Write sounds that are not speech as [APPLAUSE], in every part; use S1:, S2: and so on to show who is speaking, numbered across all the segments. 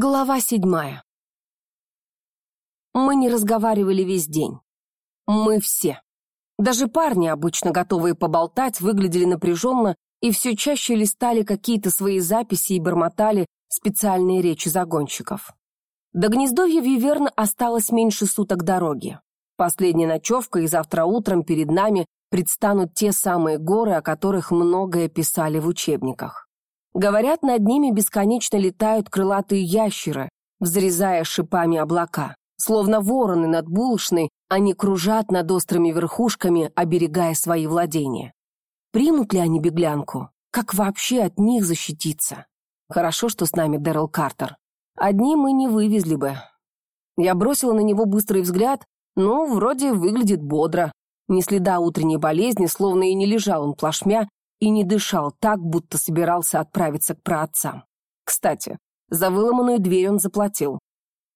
S1: Глава седьмая. Мы не разговаривали весь день. Мы все. Даже парни, обычно готовые поболтать, выглядели напряженно и все чаще листали какие-то свои записи и бормотали специальные речи загонщиков. До гнездовья Виверн осталось меньше суток дороги. Последняя ночевка, и завтра утром перед нами предстанут те самые горы, о которых многое писали в учебниках. Говорят, над ними бесконечно летают крылатые ящеры, взрезая шипами облака. Словно вороны над булочной, они кружат над острыми верхушками, оберегая свои владения. Примут ли они беглянку? Как вообще от них защититься? Хорошо, что с нами Дэрил Картер. Одни мы не вывезли бы. Я бросила на него быстрый взгляд, ну, вроде выглядит бодро. Ни следа утренней болезни, словно и не лежал он плашмя, и не дышал так, будто собирался отправиться к праотцам. Кстати, за выломанную дверь он заплатил.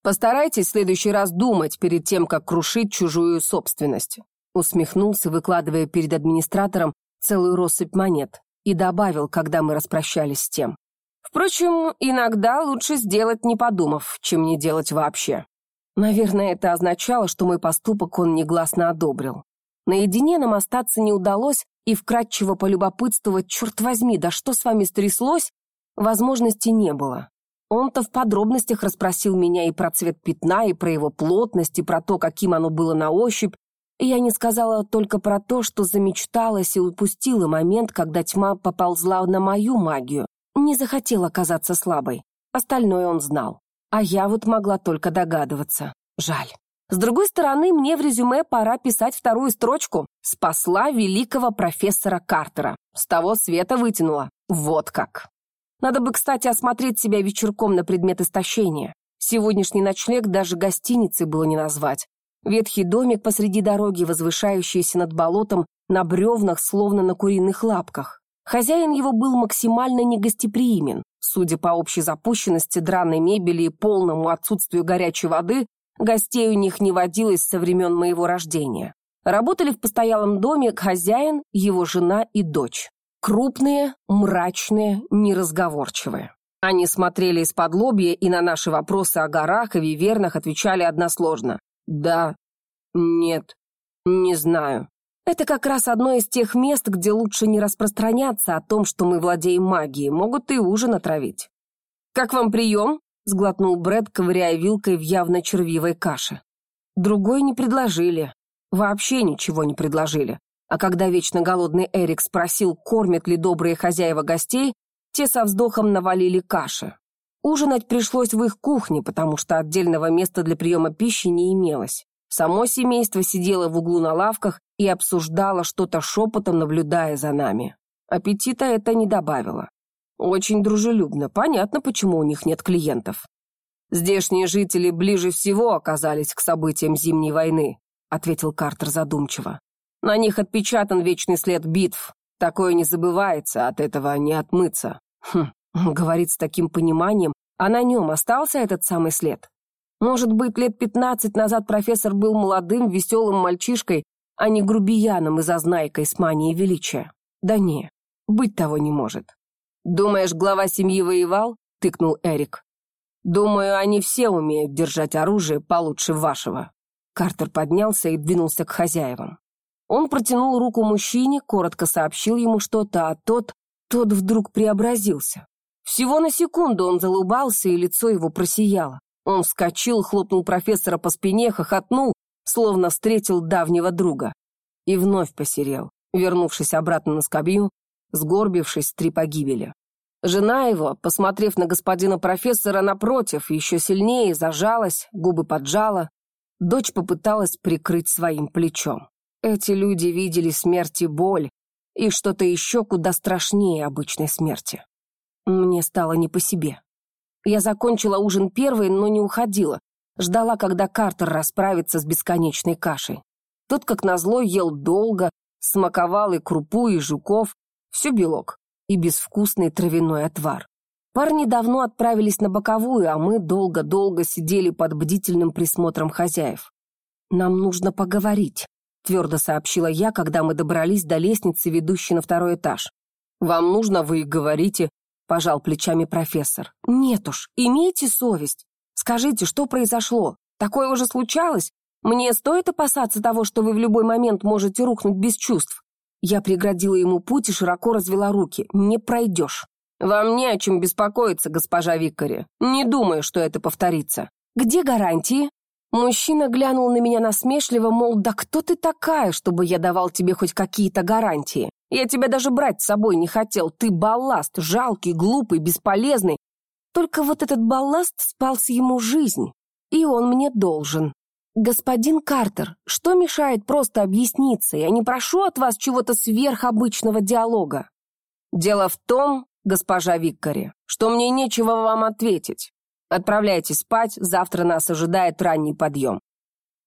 S1: «Постарайтесь в следующий раз думать перед тем, как крушить чужую собственность», усмехнулся, выкладывая перед администратором целую россыпь монет, и добавил, когда мы распрощались с тем. «Впрочем, иногда лучше сделать, не подумав, чем не делать вообще». Наверное, это означало, что мой поступок он негласно одобрил. Наедине нам остаться не удалось, и вкратчиво полюбопытствовать, черт возьми, да что с вами стряслось, возможности не было. Он-то в подробностях расспросил меня и про цвет пятна, и про его плотность, и про то, каким оно было на ощупь, и я не сказала только про то, что замечталась и упустила момент, когда тьма поползла на мою магию. Не захотела казаться слабой. Остальное он знал. А я вот могла только догадываться. Жаль. С другой стороны, мне в резюме пора писать вторую строчку. «Спасла великого профессора Картера». С того света вытянула. Вот как. Надо бы, кстати, осмотреть себя вечерком на предмет истощения. Сегодняшний ночлег даже гостиницей было не назвать. Ветхий домик посреди дороги, возвышающийся над болотом, на бревнах, словно на куриных лапках. Хозяин его был максимально негостеприимен. Судя по общей запущенности, драной мебели и полному отсутствию горячей воды, Гостей у них не водилось со времен моего рождения. Работали в постоялом доме хозяин, его жена и дочь. Крупные, мрачные, неразговорчивые. Они смотрели из-под лобья и на наши вопросы о горах и вивернах отвечали односложно. «Да», «Нет», «Не знаю». Это как раз одно из тех мест, где лучше не распространяться о том, что мы владеем магией, могут и ужин отравить. «Как вам прием?» — сглотнул Брэд, ковыряя вилкой в явно червивой каше. Другой не предложили. Вообще ничего не предложили. А когда вечно голодный Эрик спросил, кормят ли добрые хозяева гостей, те со вздохом навалили каши. Ужинать пришлось в их кухне, потому что отдельного места для приема пищи не имелось. Само семейство сидело в углу на лавках и обсуждало что-то шепотом, наблюдая за нами. Аппетита это не добавило. Очень дружелюбно. Понятно, почему у них нет клиентов. Здешние жители ближе всего оказались к событиям Зимней войны, ответил Картер задумчиво. На них отпечатан вечный след битв. Такое не забывается, от этого не отмыться. Хм, [LAUGHS] говорит с таким пониманием, а на нем остался этот самый след. Может быть, лет пятнадцать назад профессор был молодым, веселым мальчишкой, а не грубияном и зазнайкой с манией величия. Да не, быть того не может. «Думаешь, глава семьи воевал?» — тыкнул Эрик. «Думаю, они все умеют держать оружие получше вашего». Картер поднялся и двинулся к хозяевам. Он протянул руку мужчине, коротко сообщил ему что-то, а тот, тот вдруг преобразился. Всего на секунду он залыбался, и лицо его просияло. Он вскочил, хлопнул профессора по спине, хохотнул, словно встретил давнего друга. И вновь посерел, вернувшись обратно на скобью, сгорбившись три погибели. Жена его, посмотрев на господина профессора напротив, еще сильнее зажалась, губы поджала. Дочь попыталась прикрыть своим плечом. Эти люди видели смерть и боль, и что-то еще куда страшнее обычной смерти. Мне стало не по себе. Я закончила ужин первой, но не уходила. Ждала, когда Картер расправится с бесконечной кашей. Тот, как назло, ел долго, смаковал и крупу, и жуков, все белок и безвкусный травяной отвар. Парни давно отправились на боковую, а мы долго-долго сидели под бдительным присмотром хозяев. «Нам нужно поговорить», — твердо сообщила я, когда мы добрались до лестницы, ведущей на второй этаж. «Вам нужно, вы и говорите», — пожал плечами профессор. Нет уж, имейте совесть. Скажите, что произошло? Такое уже случалось? Мне стоит опасаться того, что вы в любой момент можете рухнуть без чувств? Я преградила ему путь и широко развела руки. Не пройдешь. Вам не о чем беспокоиться, госпожа Викари. Не думаю, что это повторится. Где гарантии? Мужчина глянул на меня насмешливо, мол, да кто ты такая, чтобы я давал тебе хоть какие-то гарантии? Я тебя даже брать с собой не хотел. Ты балласт, жалкий, глупый, бесполезный. Только вот этот балласт спас ему жизнь, и он мне должен. Господин Картер, что мешает просто объясниться? Я не прошу от вас чего-то сверхобычного диалога. Дело в том, госпожа Виккари, что мне нечего вам ответить. Отправляйтесь спать, завтра нас ожидает ранний подъем».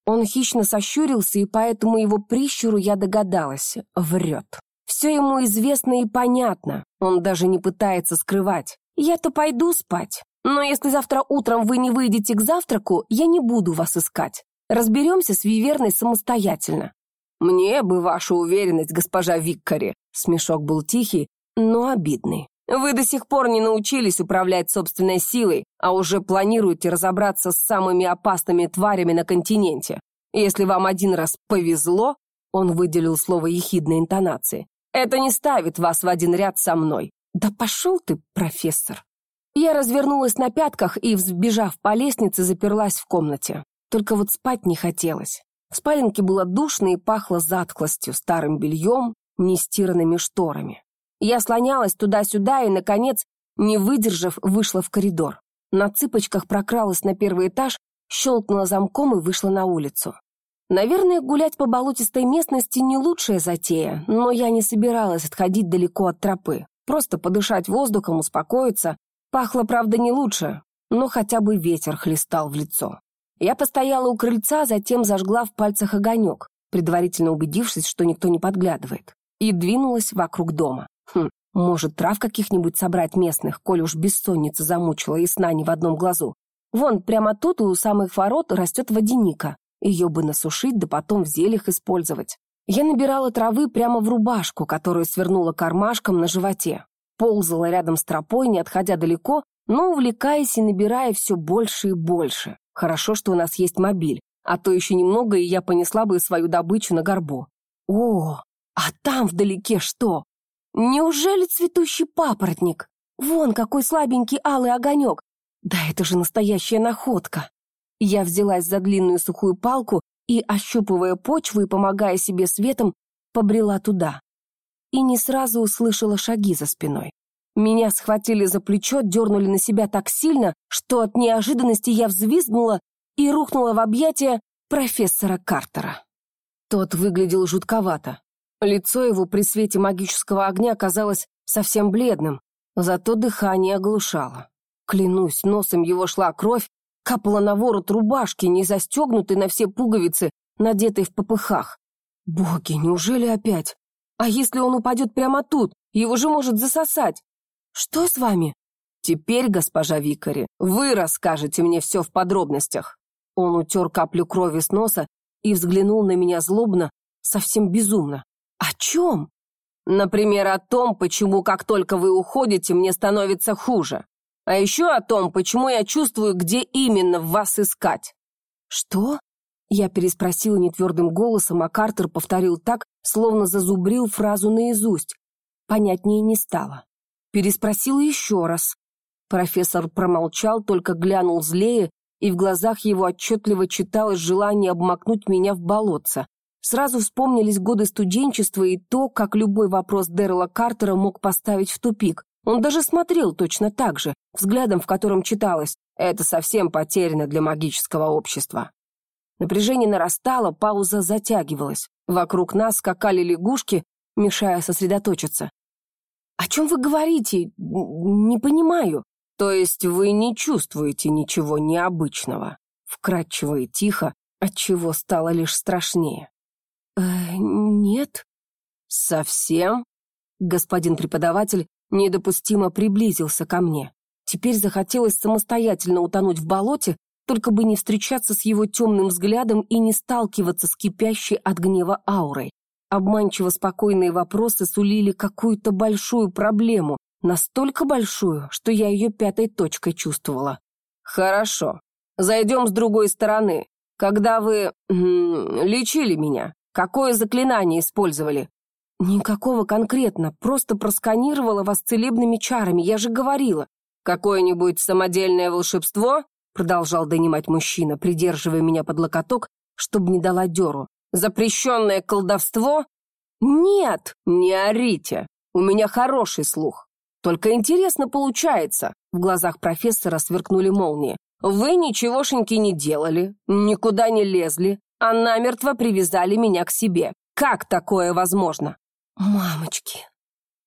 S1: Он хищно сощурился, и поэтому его прищуру я догадалась. Врет. Все ему известно и понятно. Он даже не пытается скрывать. Я-то пойду спать. Но если завтра утром вы не выйдете к завтраку, я не буду вас искать. Разберемся с Виверной самостоятельно. Мне бы ваша уверенность, госпожа Виккари. Смешок был тихий, но обидный. Вы до сих пор не научились управлять собственной силой, а уже планируете разобраться с самыми опасными тварями на континенте. Если вам один раз повезло, он выделил слово ехидной интонации, это не ставит вас в один ряд со мной. Да пошел ты, профессор. Я развернулась на пятках и, взбежав по лестнице, заперлась в комнате. Только вот спать не хотелось. В спаленке было душно и пахло затклостью, старым бельем, нестиранными шторами. Я слонялась туда-сюда и, наконец, не выдержав, вышла в коридор. На цыпочках прокралась на первый этаж, щелкнула замком и вышла на улицу. Наверное, гулять по болотистой местности не лучшая затея, но я не собиралась отходить далеко от тропы. Просто подышать воздухом, успокоиться. Пахло, правда, не лучше, но хотя бы ветер хлестал в лицо. Я постояла у крыльца, затем зажгла в пальцах огонек, предварительно убедившись, что никто не подглядывает, и двинулась вокруг дома. Хм, может, трав каких-нибудь собрать местных, коль уж бессонница замучила и сна не в одном глазу. Вон, прямо тут у самых ворот растет водяника. Ее бы насушить, да потом в зельях использовать. Я набирала травы прямо в рубашку, которую свернула кармашком на животе. Ползала рядом с тропой, не отходя далеко, но увлекаясь и набирая все больше и больше. Хорошо, что у нас есть мобиль, а то еще немного, и я понесла бы свою добычу на горбу. О, а там вдалеке что? Неужели цветущий папоротник? Вон какой слабенький алый огонек. Да это же настоящая находка. Я взялась за длинную сухую палку и, ощупывая почву и помогая себе светом, побрела туда. И не сразу услышала шаги за спиной. Меня схватили за плечо, дернули на себя так сильно, что от неожиданности я взвизгнула и рухнула в объятия профессора Картера. Тот выглядел жутковато. Лицо его при свете магического огня казалось совсем бледным, зато дыхание оглушало. Клянусь, носом его шла кровь, капала на ворот рубашки, не застегнутой на все пуговицы, надетой в попыхах. Боги, неужели опять? А если он упадет прямо тут? Его же может засосать. Что с вами? Теперь, госпожа Викари, вы расскажете мне все в подробностях. Он утер каплю крови с носа и взглянул на меня злобно, совсем безумно. «О чем?» «Например, о том, почему, как только вы уходите, мне становится хуже. А еще о том, почему я чувствую, где именно вас искать». «Что?» Я переспросила нетвердым голосом, а Картер повторил так, словно зазубрил фразу наизусть. Понятнее не стало. Переспросила еще раз. Профессор промолчал, только глянул злее, и в глазах его отчетливо читалось желание обмакнуть меня в болотце. Сразу вспомнились годы студенчества и то, как любой вопрос Дэррела Картера мог поставить в тупик. Он даже смотрел точно так же, взглядом, в котором читалось «Это совсем потеряно для магического общества». Напряжение нарастало, пауза затягивалась. Вокруг нас скакали лягушки, мешая сосредоточиться. «О чем вы говорите? Не понимаю». «То есть вы не чувствуете ничего необычного?» Вкратчиво и тихо, отчего стало лишь страшнее. «Э, нет». «Совсем?» Господин преподаватель недопустимо приблизился ко мне. Теперь захотелось самостоятельно утонуть в болоте, только бы не встречаться с его темным взглядом и не сталкиваться с кипящей от гнева аурой. Обманчиво спокойные вопросы сулили какую-то большую проблему, Настолько большую, что я ее пятой точкой чувствовала.
S2: «Хорошо. Зайдем с другой стороны. Когда вы... Лечили меня, какое заклинание использовали?»
S1: «Никакого конкретно, просто просканировала вас целебными чарами, я же говорила».
S2: «Какое-нибудь самодельное волшебство?» продолжал донимать мужчина, придерживая меня под локоток, чтобы не дала дёру. «Запрещенное колдовство?» «Нет, не орите. У меня хороший слух. Только интересно получается». В глазах профессора сверкнули молнии. «Вы ничегошеньки не делали, никуда не лезли, а намертво привязали меня к себе. Как такое возможно?»
S1: «Мамочки!»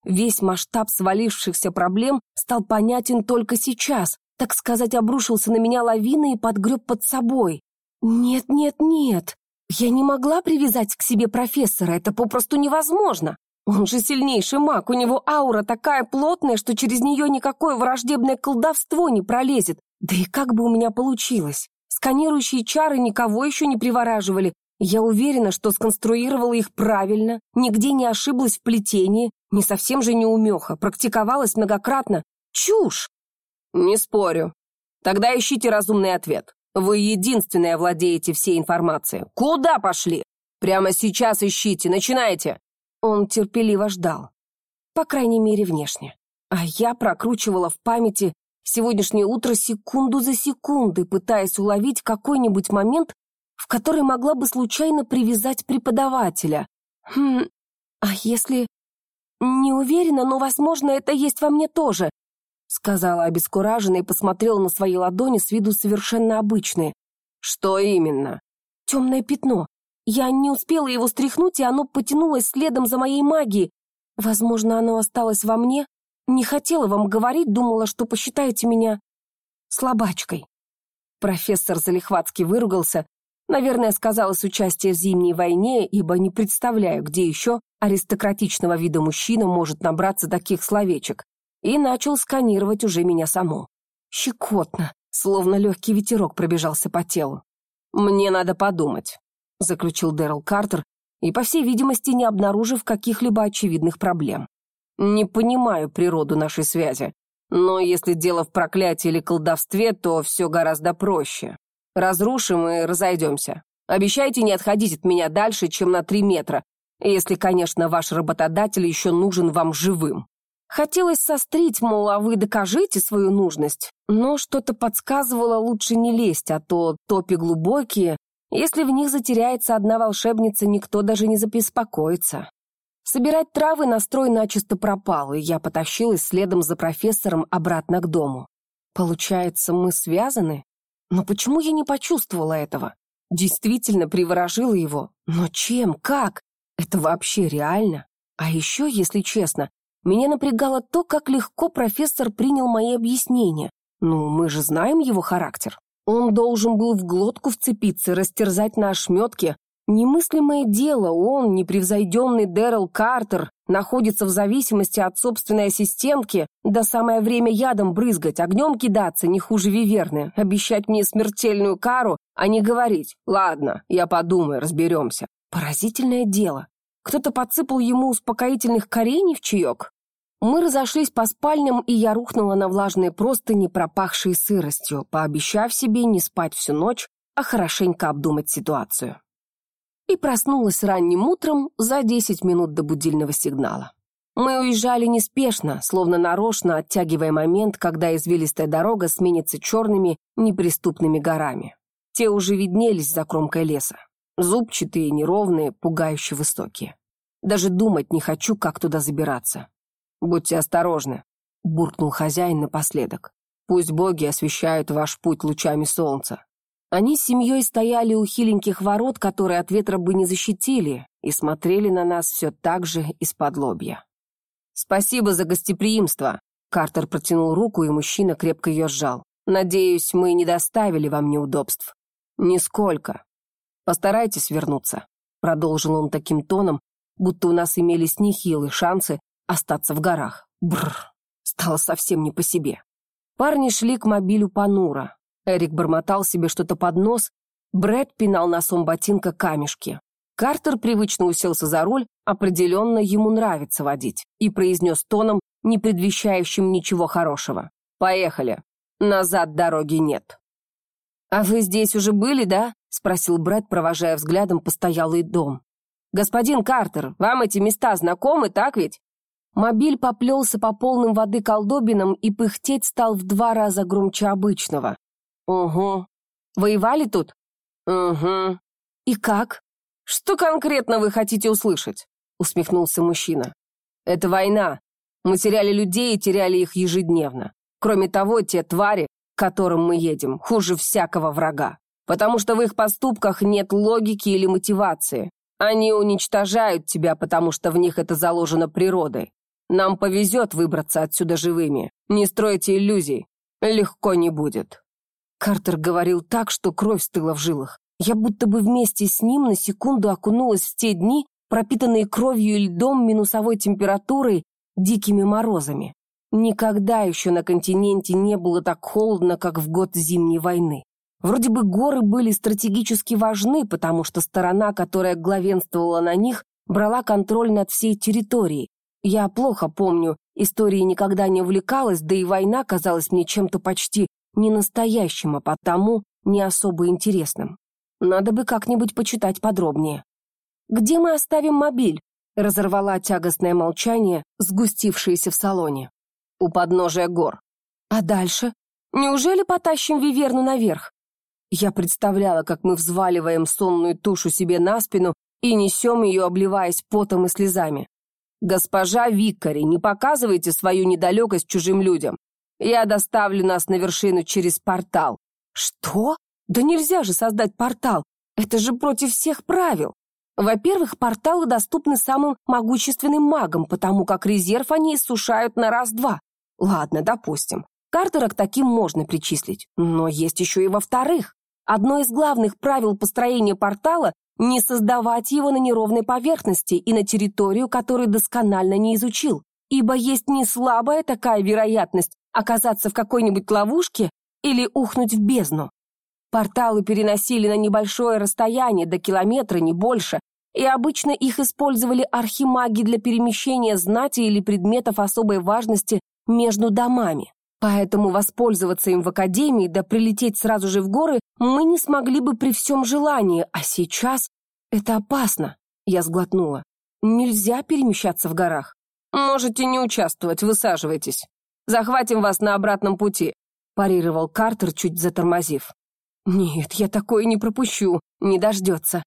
S1: Весь масштаб свалившихся проблем стал понятен только сейчас, так сказать, обрушился на меня лавиной и подгреб под собой. «Нет, нет, нет! Я не могла привязать к себе профессора, это попросту невозможно! Он же сильнейший маг, у него аура такая плотная, что через нее никакое враждебное колдовство не пролезет. Да и как бы у меня получилось? Сканирующие чары никого еще не привораживали. Я уверена, что сконструировала их правильно, нигде не ошиблась в плетении, не совсем же неумеха, практиковалась многократно. Чушь!
S2: Не спорю. Тогда ищите разумный ответ. Вы единственная владеете всей информацией. Куда пошли? Прямо сейчас ищите, начинайте.
S1: Он терпеливо ждал. По крайней мере, внешне. А я прокручивала в памяти сегодняшнее утро секунду за секундой, пытаясь уловить какой-нибудь момент, в который могла бы случайно привязать преподавателя. Хм, а если... Не уверена, но, возможно, это есть во мне тоже, сказала обескураженно и посмотрела на свои ладони с виду совершенно обычные.
S2: Что именно?
S1: Темное пятно. Я не успела его стряхнуть, и оно потянулось следом за моей магией. Возможно, оно осталось во мне. Не хотела вам говорить, думала, что посчитаете меня слабачкой. Профессор Залихватский выругался. Наверное, сказалось участие в Зимней войне, ибо не представляю, где еще аристократичного вида мужчина может набраться таких словечек. И начал сканировать уже меня саму. Щекотно, словно легкий ветерок пробежался по телу.
S2: «Мне надо подумать», — заключил Дэрил Картер, и, по всей видимости, не обнаружив каких-либо очевидных проблем. «Не понимаю природу нашей связи, но если дело в проклятии или колдовстве, то все гораздо проще. Разрушим и разойдемся. Обещайте не отходить от меня дальше, чем на три метра, если, конечно, ваш работодатель еще нужен вам живым». Хотелось сострить, мол, а вы докажите свою нужность, но что-то подсказывало лучше не лезть, а то топи глубокие, если в них затеряется одна волшебница, никто даже не забеспокоится. Собирать травы настрой начисто пропал, и я потащилась следом за профессором обратно к дому. Получается, мы связаны? Но почему я не почувствовала этого? Действительно приворожила его. Но чем? Как? Это вообще реально? А еще, если честно, меня напрягало то, как легко профессор принял мои объяснения. Ну, мы же знаем его характер. Он должен был в глотку вцепиться, растерзать на ошметке. Немыслимое дело, он, непревзойденный Дэрил Картер, находится в зависимости от собственной ассистентки, до самое время ядом брызгать, огнем кидаться, не хуже Виверны, обещать мне смертельную кару, а не говорить «Ладно, я подумаю, разберемся». Поразительное дело. Кто-то подсыпал ему успокоительных корений в чаек? Мы разошлись по спальням, и я рухнула на влажные простыни, пропахшие сыростью, пообещав себе не спать всю ночь, а хорошенько обдумать ситуацию. И проснулась ранним утром за 10 минут до будильного сигнала. Мы уезжали неспешно, словно нарочно оттягивая момент, когда извилистая дорога сменится черными, неприступными горами. Те уже виднелись за кромкой леса. Зубчатые, неровные, пугающе высокие. Даже думать не хочу, как туда забираться. «Будьте осторожны», — буркнул хозяин напоследок. «Пусть боги освещают ваш путь лучами солнца». Они с семьей стояли у хиленьких ворот, которые от ветра бы не защитили, и смотрели на нас все так же из-под лобья. «Спасибо за гостеприимство», — Картер протянул руку, и мужчина крепко ее сжал. «Надеюсь, мы не доставили вам неудобств». «Нисколько. Постарайтесь вернуться», — продолжил он таким тоном, будто у нас имелись нехилые шансы остаться в горах. Бррр, стало совсем не по себе. Парни шли к мобилю понуро. Эрик бормотал себе что-то под нос, Брэд пинал носом ботинка камешки.
S1: Картер привычно уселся за руль, определенно ему нравится водить, и произнес тоном, не предвещающим ничего хорошего. «Поехали. Назад дороги нет». «А вы здесь уже были, да?» — спросил Брэд, провожая взглядом постоялый дом. «Господин Картер, вам эти места знакомы, так ведь?» Мобиль поплелся по полным воды колдобинам и пыхтеть стал в два раза громче обычного. «Угу. Воевали тут?» «Угу. И как?» «Что конкретно вы хотите услышать?» — усмехнулся мужчина. «Это война. Мы теряли людей и теряли их ежедневно. Кроме того, те твари, к которым мы едем, хуже всякого врага. Потому что в их поступках нет логики или мотивации. Они уничтожают тебя, потому что в них это заложено природой. Нам повезет выбраться отсюда живыми. Не стройте иллюзий. Легко не будет». Картер говорил так, что кровь стыла в жилах. Я будто бы вместе с ним на секунду окунулась в те дни, пропитанные кровью и льдом, минусовой температурой, дикими морозами. Никогда еще на континенте не было так холодно, как в год Зимней войны. Вроде бы горы были стратегически важны, потому что сторона, которая главенствовала на них, брала контроль над всей территорией. Я плохо помню, истории никогда не увлекалась, да и война казалась мне чем-то почти не настоящим, а потому не особо интересным. Надо бы как-нибудь почитать подробнее. «Где мы оставим мобиль?» — разорвала тягостное молчание, сгустившееся в салоне. «У подножия гор». «А дальше? Неужели потащим Виверну наверх?» Я представляла, как мы взваливаем сонную тушу себе на спину и несем ее, обливаясь потом и слезами. «Госпожа Викари, не показывайте свою недалекость чужим людям. Я доставлю нас на вершину через портал». «Что?» Да нельзя же создать портал. Это же против всех правил. Во-первых, порталы доступны самым могущественным магам, потому как резерв они иссушают на раз-два. Ладно, допустим. Картера к таким можно причислить. Но есть еще и во-вторых. Одно из главных правил построения портала – не создавать его на неровной поверхности и на территорию, которую досконально не изучил. Ибо есть не слабая такая вероятность оказаться в какой-нибудь ловушке или ухнуть в бездну. Порталы переносили на небольшое расстояние, до километра, не больше, и обычно их использовали архимаги для перемещения знати или предметов особой важности между домами. Поэтому воспользоваться им в академии да прилететь сразу же в горы мы не смогли бы при всем желании, а сейчас это опасно, я сглотнула. Нельзя перемещаться в горах. Можете не участвовать, высаживайтесь. Захватим вас на обратном пути, парировал Картер, чуть затормозив. Нет, я такое не пропущу, не дождется.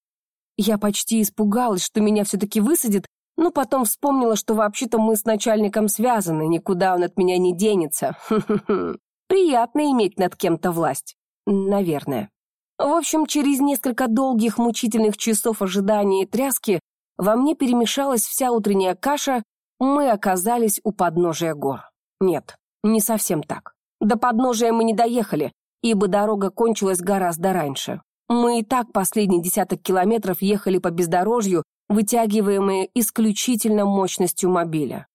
S1: Я почти испугалась, что меня все-таки высадит, но потом вспомнила, что вообще-то мы с начальником связаны, никуда он от меня не денется. Приятно иметь над кем-то власть. Наверное. В общем, через несколько долгих мучительных часов ожидания и тряски во мне перемешалась вся утренняя каша, мы оказались у подножия гор. Нет, не совсем так. До подножия мы не доехали, ибо дорога кончилась гораздо раньше. Мы и так последний десяток километров ехали по бездорожью, вытягиваемые исключительно мощностью мобиля.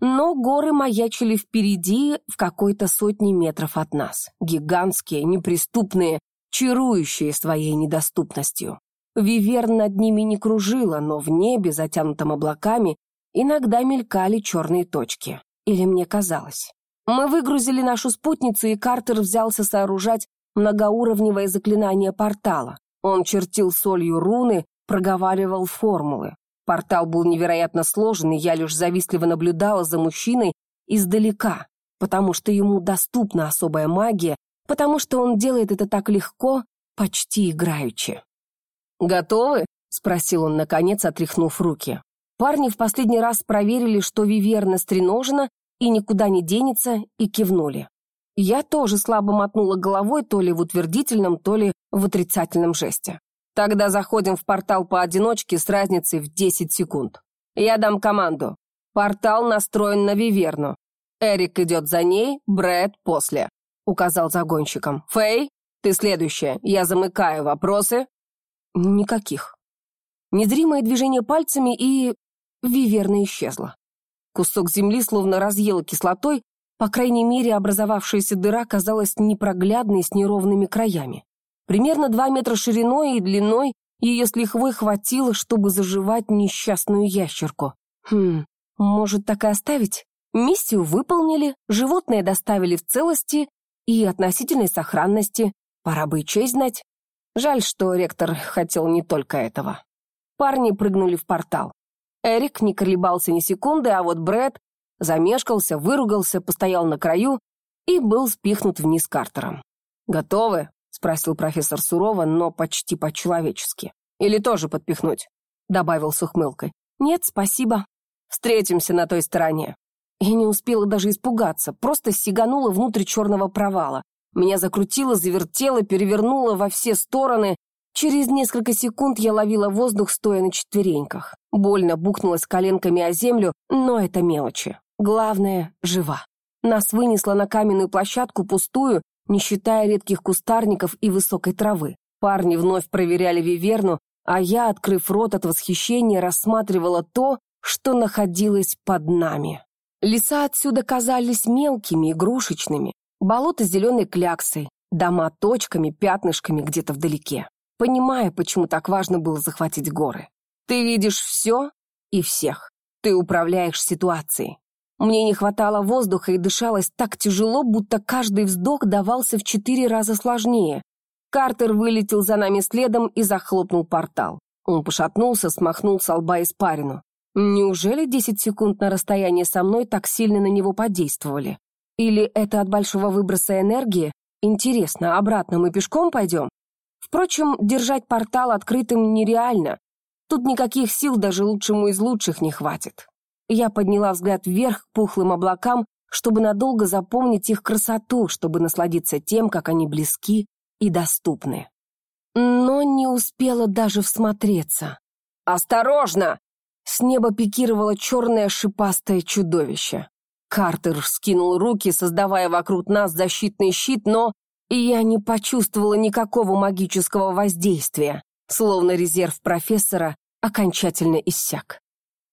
S1: Но горы маячили впереди в какой-то сотни метров от нас. Гигантские, неприступные, чарующие своей недоступностью. Виверн над ними не кружила, но в небе, затянутом облаками, иногда мелькали черные точки. Или мне казалось. Мы выгрузили нашу спутницу, и Картер взялся сооружать многоуровневое заклинание портала. Он чертил солью руны, проговаривал формулы. Портал был невероятно сложен, и я лишь завистливо наблюдала за мужчиной издалека, потому что ему доступна особая магия, потому что он делает это так легко, почти играючи. «Готовы?» — спросил он, наконец, отряхнув руки. Парни в последний раз проверили, что Виверна стреножена, и никуда не денется, и кивнули. Я тоже слабо мотнула головой то ли в утвердительном, то ли в отрицательном жесте. Тогда заходим в портал поодиночке с разницей в 10 секунд. Я дам команду. Портал настроен на Виверну. Эрик идет за ней, Брэд после. Указал загонщиком. Фэй, ты следующая. Я замыкаю. Вопросы? Никаких. Незримое движение пальцами, и... Виверна исчезла. Кусок земли словно разъела кислотой, по крайней мере, образовавшаяся дыра казалась непроглядной с неровными краями. Примерно два метра шириной и длиной ее с лихвой хватило, чтобы заживать несчастную ящерку. Хм, может, так и оставить? Миссию выполнили, животное доставили в целости и относительной сохранности. Пора бы и честь знать. Жаль, что ректор хотел не только этого. Парни прыгнули в портал. Эрик не колебался ни секунды, а вот Брэд замешкался, выругался, постоял на краю и был спихнут вниз Картером. «Готовы?» — спросил профессор сурово, но почти по-человечески. «Или тоже подпихнуть?» — добавил с ухмылкой. «Нет, спасибо. Встретимся на той стороне». Я не успела даже испугаться, просто сиганула внутрь черного провала. Меня закрутило, завертело, перевернуло во все стороны. Через несколько секунд я ловила воздух, стоя на четвереньках. Больно бухнулась коленками о землю, но это мелочи. Главное — жива. Нас вынесло на каменную площадку пустую, не считая редких кустарников и высокой травы. Парни вновь проверяли виверну, а я, открыв рот от восхищения, рассматривала то, что находилось под нами. Леса отсюда казались мелкими, игрушечными, болото зеленой кляксой, дома точками, пятнышками где-то вдалеке. Понимая, почему так важно было захватить горы. Ты видишь все и всех. Ты управляешь ситуацией. Мне не хватало воздуха и дышалось так тяжело, будто каждый вздох давался в четыре раза сложнее. Картер вылетел за нами следом и захлопнул портал. Он пошатнулся, смахнул с лба испарину. Неужели десять секунд на расстоянии со мной так сильно на него подействовали? Или это от большого выброса энергии? Интересно, обратно мы пешком пойдем? Впрочем, держать портал открытым нереально. Тут никаких сил даже лучшему из лучших не хватит. Я подняла взгляд вверх к пухлым облакам, чтобы надолго запомнить их красоту, чтобы насладиться тем, как они близки и доступны. Но не успела даже всмотреться. «Осторожно!» С неба пикировало черное шипастое чудовище. Картер скинул руки, создавая вокруг нас защитный щит, но я не почувствовала никакого магического воздействия, словно резерв профессора окончательно иссяк.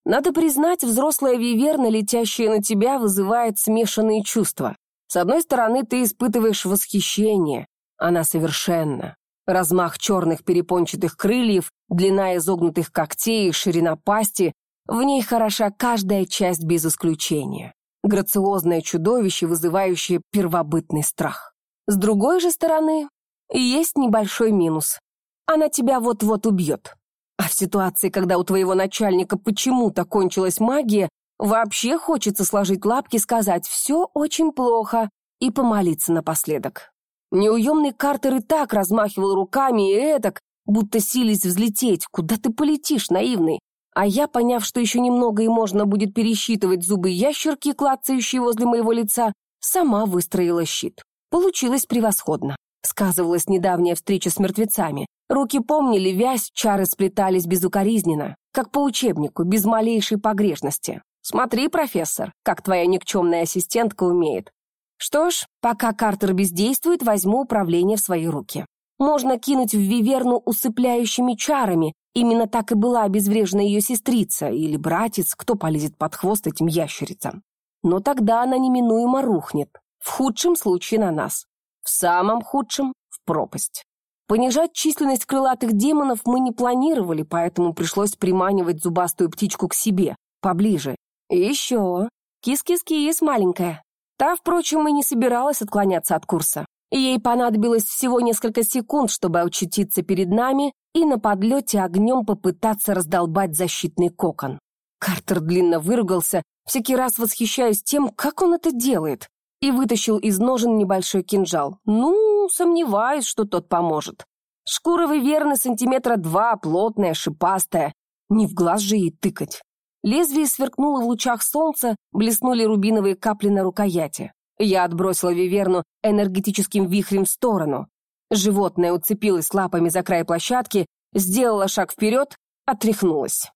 S1: Надо признать, взрослая виверна, летящая на тебя, вызывает смешанные чувства. С одной стороны, ты испытываешь восхищение. Она совершенна. Размах черных перепончатых крыльев, длина изогнутых когтей, ширина пасти — в ней хороша каждая часть без исключения. Грациозное чудовище, вызывающее первобытный страх. С другой же стороны, есть небольшой минус. Она тебя вот-вот убьет. А в ситуации, когда у твоего начальника почему-то кончилась магия, вообще хочется сложить лапки, сказать «все очень плохо» и помолиться напоследок. Неуемный Картер и так размахивал руками и этак, будто сились взлететь. Куда ты полетишь, наивный? А я, поняв, что еще немного и можно будет пересчитывать зубы ящерки, клацающие возле моего лица, сама выстроила щит. Получилось превосходно. Сказывалась недавняя встреча с мертвецами. Руки помнили вязь, чары сплетались безукоризненно, как по учебнику, без малейшей погрешности. Смотри, профессор, как твоя никчемная ассистентка умеет. Что ж, пока Картер бездействует, возьму управление в свои руки. Можно кинуть в Виверну усыпляющими чарами, именно так и была обезврежена ее сестрица или братец, кто полезет под хвост этим ящерицам. Но тогда она неминуемо рухнет, в худшем случае на нас, в самом худшем — в пропасть. Понижать численность крылатых демонов мы не планировали, поэтому пришлось приманивать зубастую птичку к себе, поближе. Еще. Кис-кис-кис, маленькая. Та, впрочем, и не собиралась отклоняться от курса. Ей понадобилось всего несколько секунд, чтобы очутиться перед нами и на подлете огнем попытаться раздолбать защитный кокон. Картер длинно выругался, всякий раз восхищаясь тем, как он это делает, и вытащил из ножен небольшой кинжал. Ну, сомневаюсь, что тот поможет. Шкура верны сантиметра два, плотная, шипастая. Не в глаз же ей тыкать. Лезвие сверкнуло в лучах солнца, блеснули рубиновые капли на рукояти. Я отбросила виверну энергетическим вихрем в сторону. Животное уцепилось лапами за край площадки, сделала шаг вперед, отряхнулась.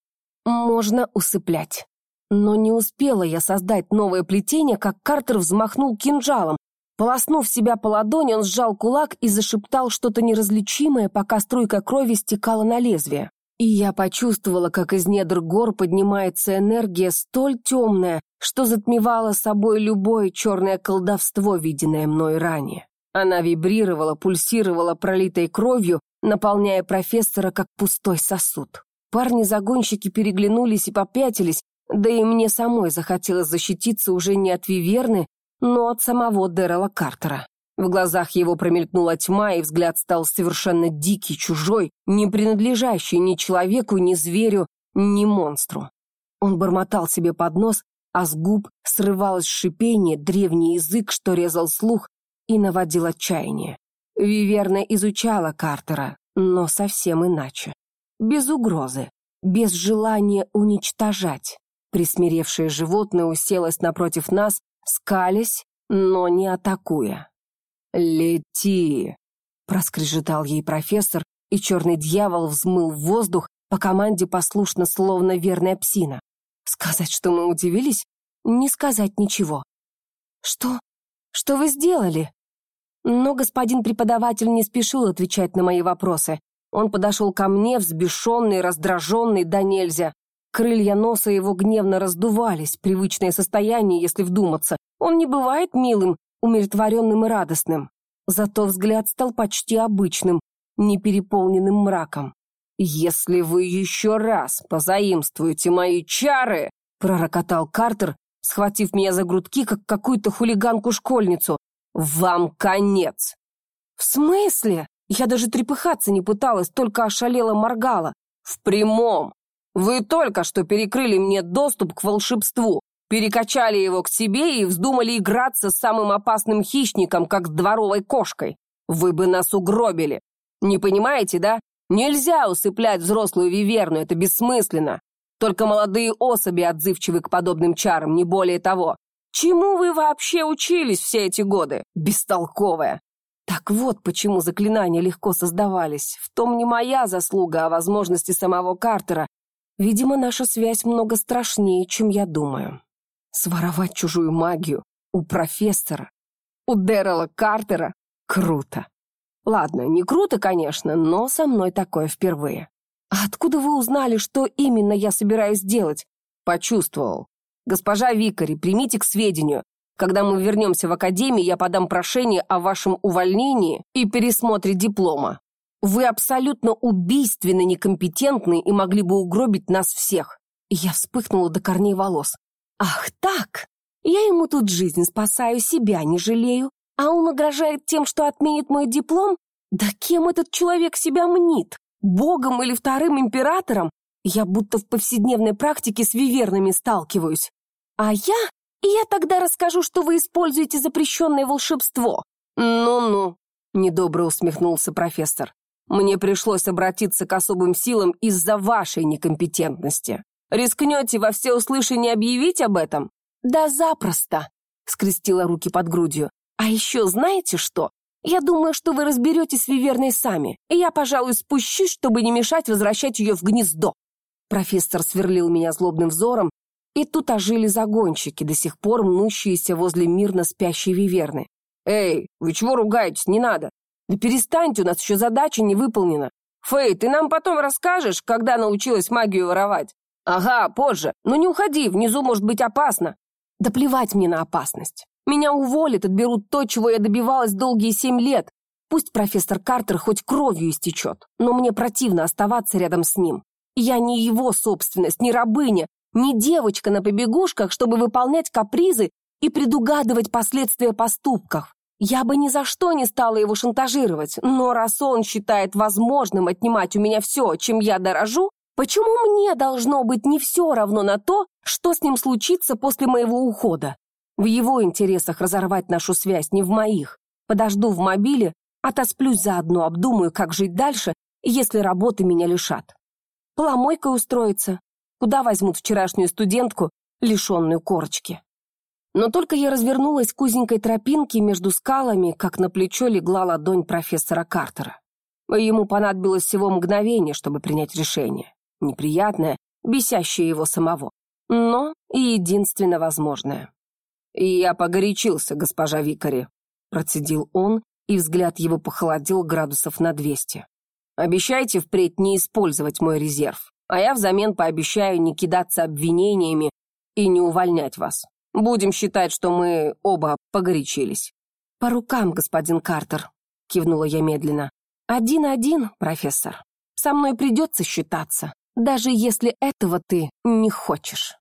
S1: Можно усыплять. Но не успела я создать новое плетение, как Картер взмахнул кинжалом, Полоснув себя по ладони, он сжал кулак и зашептал что-то неразличимое, пока струйка крови стекала на лезвие. И я почувствовала, как из недр гор поднимается энергия столь темная, что затмевала собой любое черное колдовство, виденное мной ранее. Она вибрировала, пульсировала пролитой кровью, наполняя профессора как пустой сосуд. Парни-загонщики переглянулись и попятились, да и мне самой захотелось защититься уже не от Виверны, но от самого Дэрела Картера. В глазах его промелькнула тьма, и взгляд стал совершенно дикий, чужой, не принадлежащий ни человеку, ни зверю, ни монстру. Он бормотал себе под нос, а с губ срывалось шипение, древний язык, что резал слух и наводил отчаяние. Виверна изучала Картера, но совсем иначе. Без угрозы, без желания уничтожать. Присмиревшее животное уселось напротив нас, скалясь, но не атакуя. «Лети!» — проскрежетал ей профессор, и черный дьявол взмыл в воздух по команде послушно, словно верная псина. Сказать, что мы удивились? Не сказать ничего. «Что? Что вы сделали?» Но господин преподаватель не спешил отвечать на мои вопросы. Он подошел ко мне, взбешенный, раздраженный, да нельзя. Крылья носа его гневно раздувались, привычное состояние, если вдуматься. Он не бывает милым, умиротворенным и радостным. Зато взгляд стал почти обычным, не переполненным мраком. «Если вы еще раз позаимствуете мои чары!» пророкотал Картер, схватив меня за грудки, как какую-то хулиганку-школьницу. «Вам конец!» «В смысле?» Я даже трепыхаться не пыталась, только ошалела моргала. «В прямом! Вы только что перекрыли мне доступ к волшебству, перекачали его к себе и вздумали играться с самым опасным хищником, как с дворовой кошкой. Вы бы нас угробили. Не понимаете, да? Нельзя усыплять взрослую виверну, это бессмысленно. Только молодые особи отзывчивы к подобным чарам, не более того. Чему вы вообще учились все эти годы, бестолковая? Так вот, почему заклинания легко создавались. В том не моя заслуга, а возможности самого Картера. Видимо, наша связь много страшнее, чем я думаю. Своровать чужую магию у профессора, у Дэрила Картера — круто. Ладно, не круто, конечно, но со мной такое впервые. А откуда вы узнали, что именно я собираюсь делать? Почувствовал. Госпожа Викари, примите к сведению. Когда мы вернемся в академию, я подам прошение о вашем увольнении и пересмотре диплома. Вы абсолютно убийственно некомпетентны и могли бы угробить нас всех». я вспыхнула до корней волос. «Ах так! Я ему тут жизнь спасаю, себя не жалею, а он угрожает тем, что отменит мой диплом? Да кем этот человек себя мнит? Богом или вторым императором? Я будто в повседневной практике с вивернами сталкиваюсь. А я я тогда расскажу, что вы используете запрещенное волшебство». «Ну-ну», — недобро усмехнулся профессор. «Мне пришлось обратиться к особым силам из-за вашей некомпетентности. Рискнете во всеуслышание объявить об этом?» «Да запросто», — скрестила руки под грудью. «А еще знаете что? Я думаю, что вы разберетесь с Виверной сами, и я, пожалуй, спущусь, чтобы не мешать возвращать ее в гнездо». Профессор сверлил меня злобным взором, и тут ожили загонщики, до сих пор мнущиеся возле мирно спящей виверны. «Эй, вы чего ругаетесь? Не надо! Да перестаньте, у нас еще задача не выполнена. Фэй, ты нам потом расскажешь, когда научилась магию воровать? Ага, позже. Но не уходи, внизу может быть опасно. Да плевать мне на опасность. Меня уволят, отберут то, чего я добивалась долгие семь лет. Пусть профессор Картер хоть кровью истечет, но мне противно оставаться рядом с ним. Я не его собственность, не рабыня, не девочка на побегушках, чтобы выполнять капризы и предугадывать последствия поступков. Я бы ни за что не стала его шантажировать, но раз он считает возможным отнимать у меня все, чем я дорожу, почему мне должно быть не все равно на то, что с ним случится после моего ухода? В его интересах разорвать нашу связь, не в моих. Подожду в мобиле, отосплюсь заодно, обдумаю, как жить дальше, если работы меня лишат. Поломойкой устроиться, Куда возьмут вчерашнюю студентку, лишенную корочки? Но только я развернулась к узенькой тропинке между скалами, как на плечо легла ладонь профессора Картера. Ему понадобилось всего мгновение, чтобы принять решение. Неприятное, бесящее его самого. Но и единственно возможное. «Я погорячился, госпожа Викари», — процедил он, и взгляд его похолодел градусов на двести. «Обещайте впредь не использовать мой резерв а я взамен пообещаю не кидаться обвинениями и не увольнять вас. Будем считать, что мы оба погорячились». «По рукам, господин Картер», — кивнула я медленно. «Один-один, профессор. Со мной придется считаться, даже если этого ты не хочешь».